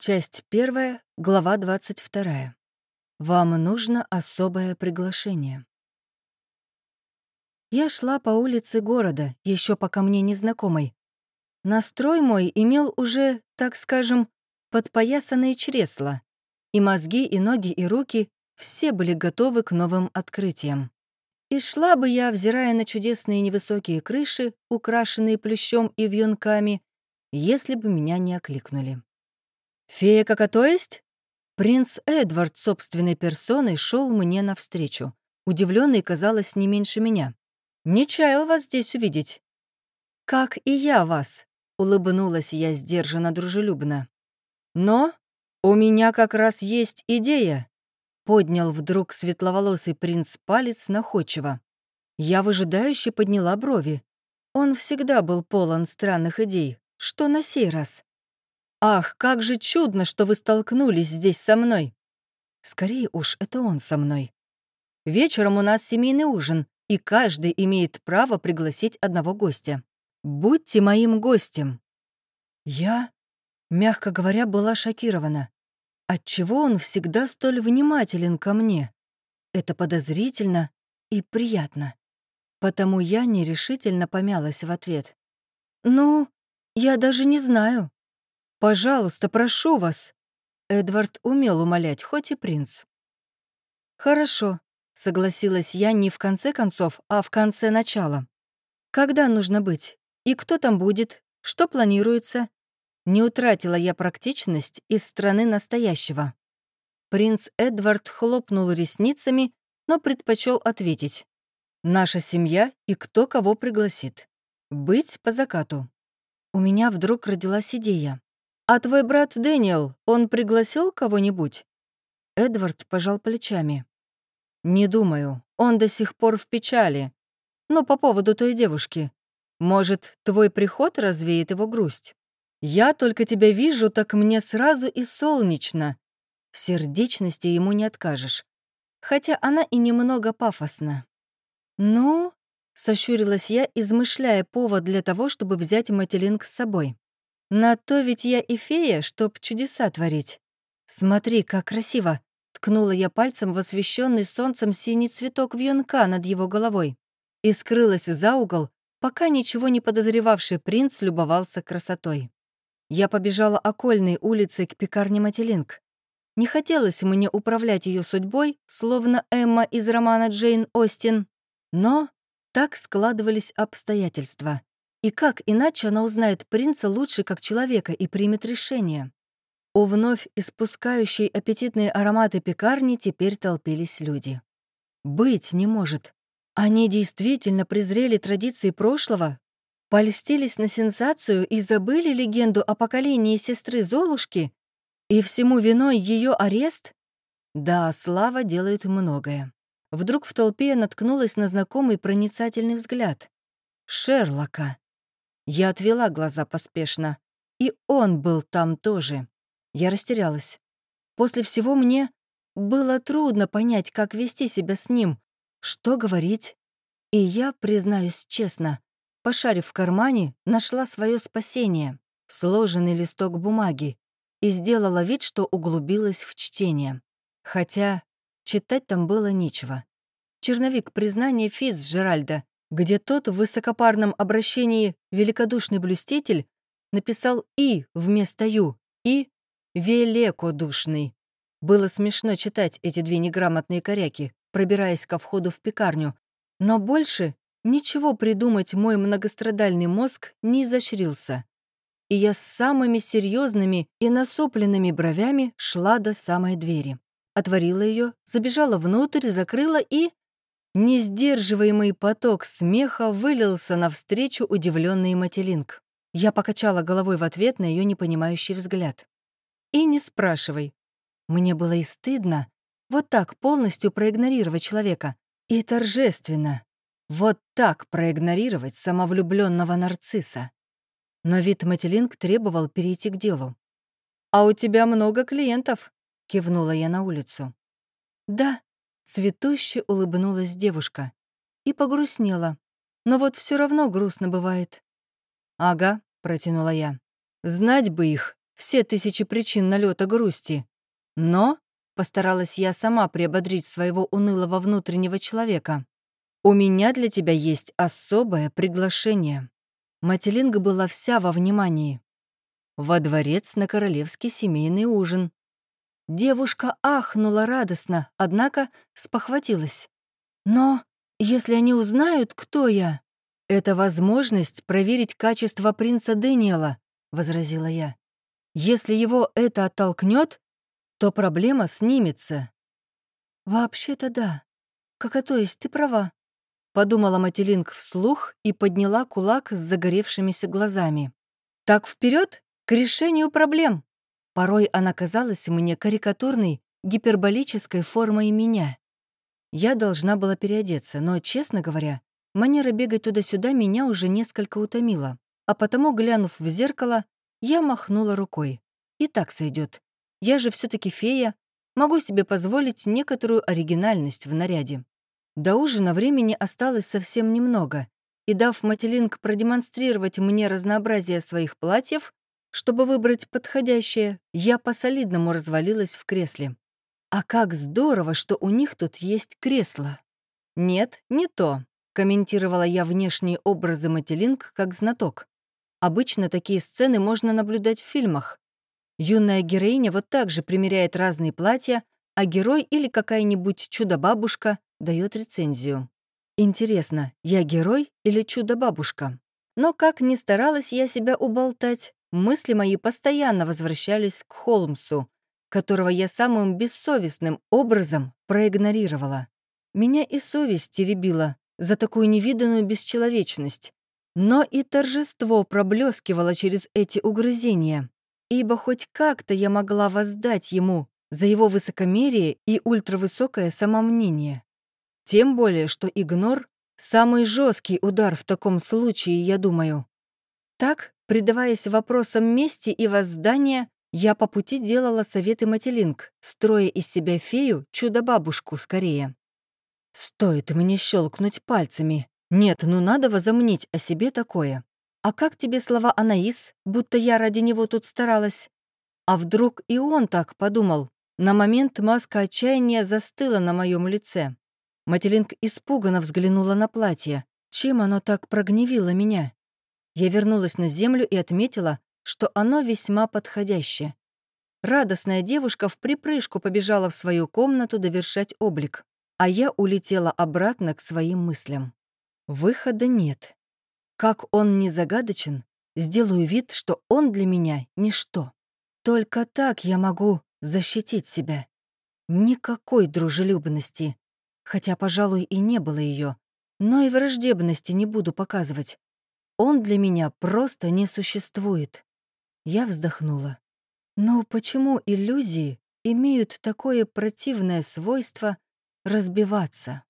Часть первая, глава 22. Вам нужно особое приглашение. Я шла по улице города, еще пока мне незнакомой. Настрой мой имел уже, так скажем, подпоясанные чресла. И мозги, и ноги, и руки все были готовы к новым открытиям. И шла бы я, взирая на чудесные невысокие крыши, украшенные плющом и вьюнками, если бы меня не окликнули. «Фея кака то есть?» Принц Эдвард собственной персоной шел мне навстречу. Удивленный, казалось, не меньше меня. «Не чаял вас здесь увидеть». «Как и я вас», — улыбнулась я сдержанно дружелюбно. «Но у меня как раз есть идея», — поднял вдруг светловолосый принц палец находчиво. Я выжидающе подняла брови. Он всегда был полон странных идей. Что на сей раз? «Ах, как же чудно, что вы столкнулись здесь со мной!» Скорее уж, это он со мной. Вечером у нас семейный ужин, и каждый имеет право пригласить одного гостя. Будьте моим гостем. Я, мягко говоря, была шокирована. Отчего он всегда столь внимателен ко мне? Это подозрительно и приятно. Потому я нерешительно помялась в ответ. «Ну, я даже не знаю», Пожалуйста, прошу вас!» Эдвард умел умолять, хоть и принц. «Хорошо», — согласилась я не в конце концов, а в конце начала. «Когда нужно быть? И кто там будет? Что планируется?» Не утратила я практичность из страны настоящего. Принц Эдвард хлопнул ресницами, но предпочел ответить. «Наша семья и кто кого пригласит. Быть по закату». У меня вдруг родилась идея. «А твой брат Дэниел, он пригласил кого-нибудь?» Эдвард пожал плечами. «Не думаю. Он до сих пор в печали. Но по поводу той девушки. Может, твой приход развеет его грусть? Я только тебя вижу, так мне сразу и солнечно. В сердечности ему не откажешь. Хотя она и немного пафосна. «Ну?» — сощурилась я, измышляя повод для того, чтобы взять Мателинг с собой. На то ведь я и фея, чтоб чудеса творить. Смотри, как красиво!» Ткнула я пальцем в освещенный солнцем синий цветок вьюнка над его головой и скрылась за угол, пока ничего не подозревавший принц любовался красотой. Я побежала окольной улицей к пекарне Мателинг. Не хотелось мне управлять ее судьбой, словно Эмма из романа Джейн Остин, но так складывались обстоятельства. И как иначе она узнает принца лучше как человека и примет решение? У вновь испускающей аппетитные ароматы пекарни теперь толпились люди. Быть не может. Они действительно презрели традиции прошлого, польстились на сенсацию и забыли легенду о поколении сестры Золушки, и всему виной ее арест? Да, слава делает многое. Вдруг в толпе наткнулась на знакомый проницательный взгляд. Шерлока. Я отвела глаза поспешно. И он был там тоже. Я растерялась. После всего мне было трудно понять, как вести себя с ним, что говорить. И я, признаюсь честно, пошарив в кармане, нашла свое спасение — сложенный листок бумаги, и сделала вид, что углубилась в чтение. Хотя читать там было нечего. Черновик признания Фицджеральда где тот в высокопарном обращении «великодушный блюститель» написал «и» вместо «ю» и «великодушный». Было смешно читать эти две неграмотные коряки, пробираясь ко входу в пекарню, но больше ничего придумать мой многострадальный мозг не изощрился. И я с самыми серьезными и насупленными бровями шла до самой двери. Отворила ее, забежала внутрь, закрыла и Несдерживаемый поток смеха вылился навстречу удивленный Мателинг. Я покачала головой в ответ на ее непонимающий взгляд. «И не спрашивай. Мне было и стыдно вот так полностью проигнорировать человека. И торжественно. Вот так проигнорировать самовлюбленного нарцисса. Но вид Мателинг требовал перейти к делу. «А у тебя много клиентов?» — кивнула я на улицу. «Да», Цветуще улыбнулась девушка и погрустнела. Но вот все равно грустно бывает. «Ага», — протянула я. «Знать бы их, все тысячи причин налета грусти. Но постаралась я сама приободрить своего унылого внутреннего человека. У меня для тебя есть особое приглашение. Мателинга была вся во внимании. Во дворец на королевский семейный ужин. Девушка ахнула радостно, однако спохватилась. «Но если они узнают, кто я...» «Это возможность проверить качество принца Дэниела», — возразила я. «Если его это оттолкнет, то проблема снимется». «Вообще-то да. Как а то есть, ты права», — подумала Мателинг вслух и подняла кулак с загоревшимися глазами. «Так вперед к решению проблем!» Порой она казалась мне карикатурной, гиперболической формой меня. Я должна была переодеться, но, честно говоря, манера бегать туда-сюда меня уже несколько утомила, а потому, глянув в зеркало, я махнула рукой. И так сойдет. Я же все таки фея, могу себе позволить некоторую оригинальность в наряде. До ужина времени осталось совсем немного, и дав Мателинг продемонстрировать мне разнообразие своих платьев, чтобы выбрать подходящее, я по-солидному развалилась в кресле. А как здорово, что у них тут есть кресло. Нет, не то, комментировала я внешние образы Мателинг как знаток. Обычно такие сцены можно наблюдать в фильмах. Юная героиня вот так же примеряет разные платья, а герой или какая-нибудь чудо-бабушка дает рецензию. Интересно, я герой или чудо-бабушка? Но как ни старалась я себя уболтать, мысли мои постоянно возвращались к Холмсу, которого я самым бессовестным образом проигнорировала. Меня и совесть теребила за такую невиданную бесчеловечность, но и торжество проблескивало через эти угрызения, ибо хоть как-то я могла воздать ему за его высокомерие и ультравысокое самомнение. Тем более, что игнор — самый жесткий удар в таком случае, я думаю. Так, предаваясь вопросам мести и воздания, я по пути делала советы Мателинг, строя из себя фею, чудо-бабушку скорее. Стоит мне щелкнуть пальцами. Нет, ну надо возомнить о себе такое. А как тебе слова Анаис, будто я ради него тут старалась? А вдруг и он так подумал? На момент маска отчаяния застыла на моем лице. Мателинг испуганно взглянула на платье. Чем оно так прогневило меня? Я вернулась на землю и отметила, что оно весьма подходящее. Радостная девушка в припрыжку побежала в свою комнату довершать облик, а я улетела обратно к своим мыслям. Выхода нет. Как он не загадочен, сделаю вид, что он для меня ничто. Только так я могу защитить себя. Никакой дружелюбности, хотя, пожалуй, и не было ее, но и враждебности не буду показывать. Он для меня просто не существует. Я вздохнула. Но почему иллюзии имеют такое противное свойство разбиваться?